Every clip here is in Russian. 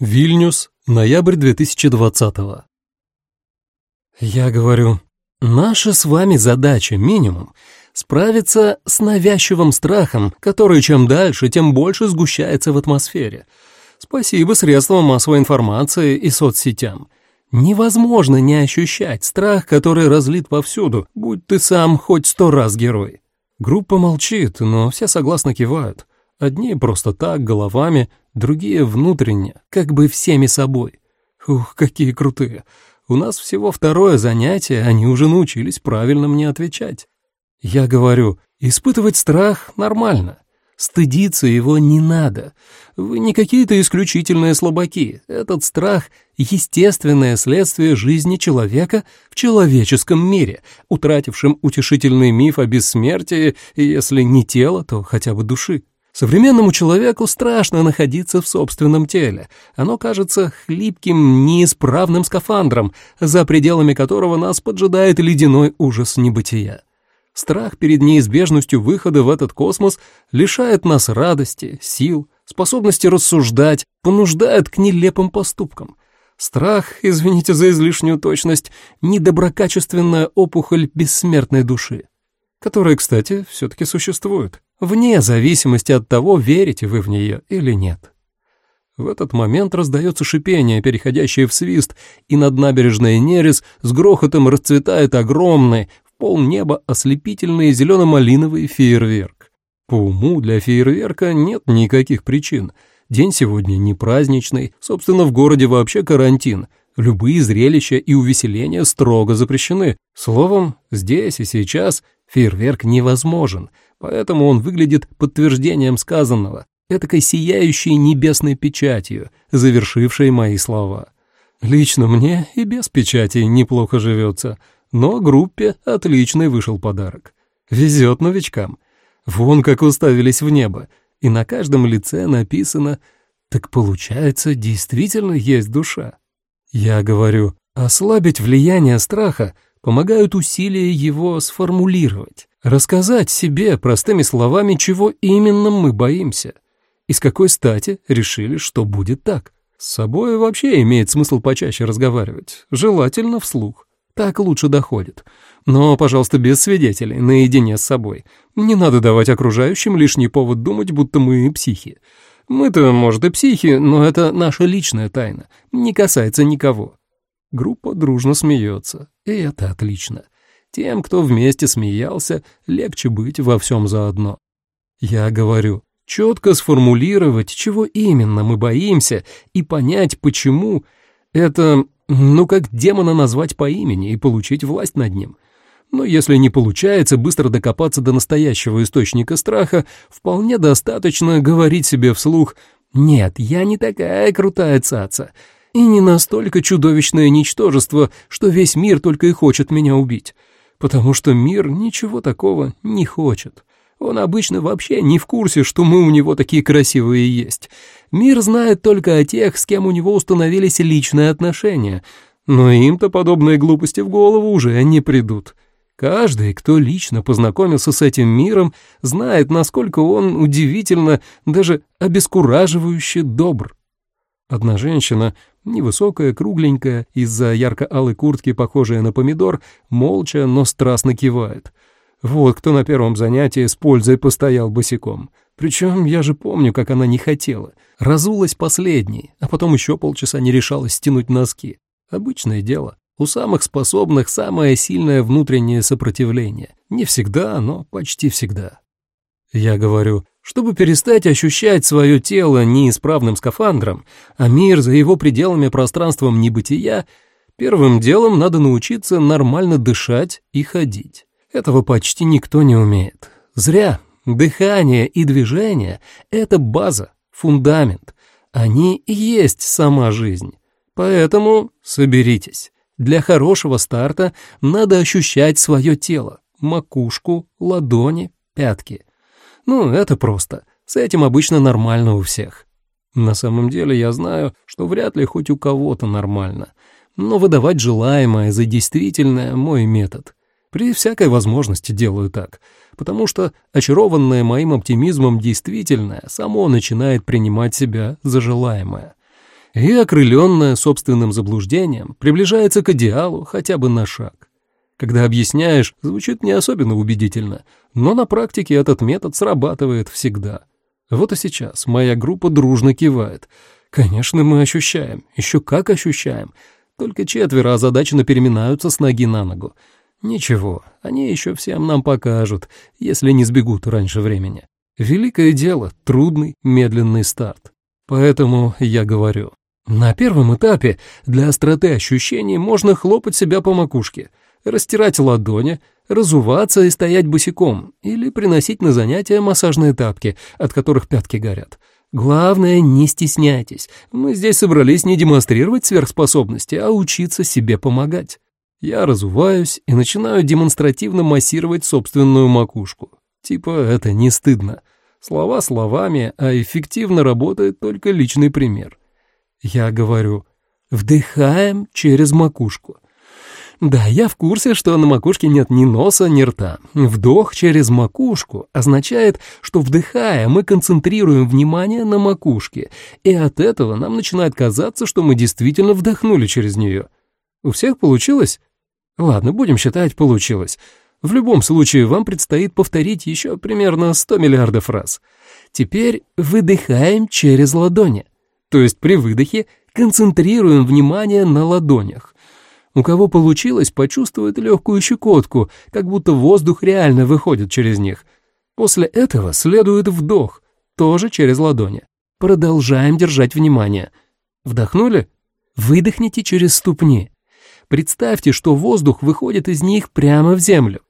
Вильнюс, ноябрь 2020 Я говорю, наша с вами задача минимум справиться с навязчивым страхом, который чем дальше, тем больше сгущается в атмосфере. Спасибо средствам массовой информации и соцсетям. Невозможно не ощущать страх, который разлит повсюду, будь ты сам хоть сто раз герой. Группа молчит, но все согласно кивают. Одни просто так, головами, другие внутренне, как бы всеми собой. Ух, какие крутые. У нас всего второе занятие, они уже научились правильно мне отвечать. Я говорю, испытывать страх нормально. Стыдиться его не надо. Вы не какие-то исключительные слабаки. Этот страх — естественное следствие жизни человека в человеческом мире, утратившем утешительный миф о бессмертии, если не тела, то хотя бы души. Современному человеку страшно находиться в собственном теле. Оно кажется хлипким, неисправным скафандром, за пределами которого нас поджидает ледяной ужас небытия. Страх перед неизбежностью выхода в этот космос лишает нас радости, сил, способности рассуждать, понуждает к нелепым поступкам. Страх, извините за излишнюю точность, недоброкачественная опухоль бессмертной души, которая, кстати, все-таки существует вне зависимости от того, верите вы в нее или нет. В этот момент раздается шипение, переходящее в свист, и над набережной Нерес с грохотом расцветает огромный, в полнеба ослепительный зелено-малиновый фейерверк. По уму для фейерверка нет никаких причин. День сегодня не праздничный, собственно, в городе вообще карантин. Любые зрелища и увеселения строго запрещены. Словом, здесь и сейчас фейерверк невозможен — поэтому он выглядит подтверждением сказанного, этакой сияющей небесной печатью, завершившей мои слова. Лично мне и без печати неплохо живется, но группе отличный вышел подарок. Везет новичкам. Вон как уставились в небо, и на каждом лице написано «Так получается, действительно есть душа». Я говорю, ослабить влияние страха помогают усилия его сформулировать. Рассказать себе простыми словами, чего именно мы боимся. И с какой стати решили, что будет так. С собой вообще имеет смысл почаще разговаривать, желательно вслух. Так лучше доходит. Но, пожалуйста, без свидетелей, наедине с собой. Не надо давать окружающим лишний повод думать, будто мы психи. Мы-то, может, и психи, но это наша личная тайна, не касается никого. Группа дружно смеется, и это отлично. Тем, кто вместе смеялся, легче быть во всем заодно. Я говорю, четко сформулировать, чего именно мы боимся, и понять, почему, это, ну, как демона назвать по имени и получить власть над ним. Но если не получается быстро докопаться до настоящего источника страха, вполне достаточно говорить себе вслух «Нет, я не такая крутая цаца», и не настолько чудовищное ничтожество, что весь мир только и хочет меня убить потому что мир ничего такого не хочет. Он обычно вообще не в курсе, что мы у него такие красивые есть. Мир знает только о тех, с кем у него установились личные отношения, но им-то подобные глупости в голову уже не придут. Каждый, кто лично познакомился с этим миром, знает, насколько он удивительно, даже обескураживающе добр. Одна женщина, невысокая, кругленькая, из-за ярко-алой куртки, похожая на помидор, молча, но страстно кивает. Вот кто на первом занятии с пользой постоял босиком. Причем я же помню, как она не хотела. Разулась последней, а потом еще полчаса не решалась стянуть носки. Обычное дело. У самых способных самое сильное внутреннее сопротивление. Не всегда, но почти всегда. Я говорю, чтобы перестать ощущать свое тело неисправным скафандром, а мир за его пределами пространством небытия, первым делом надо научиться нормально дышать и ходить. Этого почти никто не умеет. Зря. Дыхание и движение — это база, фундамент. Они и есть сама жизнь. Поэтому соберитесь. Для хорошего старта надо ощущать свое тело, макушку, ладони, пятки — ну, это просто. С этим обычно нормально у всех. На самом деле я знаю, что вряд ли хоть у кого-то нормально. Но выдавать желаемое за действительное — мой метод. При всякой возможности делаю так, потому что очарованное моим оптимизмом действительное само начинает принимать себя за желаемое. и, окрыленная собственным заблуждением, приближается к идеалу хотя бы на шаг. Когда объясняешь, звучит не особенно убедительно, но на практике этот метод срабатывает всегда. Вот и сейчас моя группа дружно кивает. Конечно, мы ощущаем, еще как ощущаем. Только четверо озадаченно переминаются с ноги на ногу. Ничего, они еще всем нам покажут, если не сбегут раньше времени. Великое дело, трудный, медленный старт. Поэтому я говорю, на первом этапе для остроты ощущений можно хлопать себя по макушке, растирать ладони, разуваться и стоять босиком, или приносить на занятия массажные тапки, от которых пятки горят. Главное, не стесняйтесь. Мы здесь собрались не демонстрировать сверхспособности, а учиться себе помогать. Я разуваюсь и начинаю демонстративно массировать собственную макушку. Типа это не стыдно. Слова словами, а эффективно работает только личный пример. Я говорю, вдыхаем через макушку. Да, я в курсе, что на макушке нет ни носа, ни рта. Вдох через макушку означает, что вдыхая, мы концентрируем внимание на макушке, и от этого нам начинает казаться, что мы действительно вдохнули через нее. У всех получилось? Ладно, будем считать, получилось. В любом случае, вам предстоит повторить еще примерно 100 миллиардов раз. Теперь выдыхаем через ладони. То есть при выдохе концентрируем внимание на ладонях. У кого получилось, почувствует легкую щекотку, как будто воздух реально выходит через них. После этого следует вдох, тоже через ладони. Продолжаем держать внимание. Вдохнули? Выдохните через ступни. Представьте, что воздух выходит из них прямо в землю.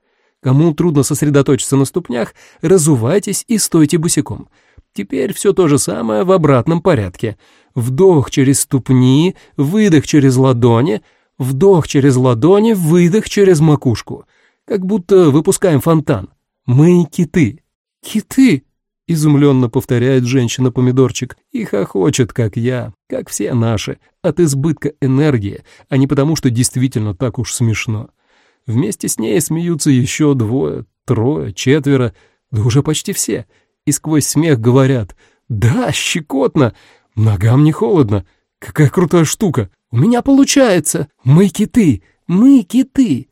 Кому трудно сосредоточиться на ступнях, разувайтесь и стойте босиком. Теперь все то же самое в обратном порядке. Вдох через ступни, выдох через ладони, вдох через ладони, выдох через макушку. Как будто выпускаем фонтан. Мы киты. Киты! Изумленно повторяет женщина-помидорчик и хохочет, как я, как все наши, от избытка энергии, а не потому, что действительно так уж смешно. Вместе с ней смеются еще двое, трое, четверо, да уже почти все. И сквозь смех говорят «Да, щекотно! Ногам не холодно! Какая крутая штука! У меня получается! Мы киты! Мы киты!»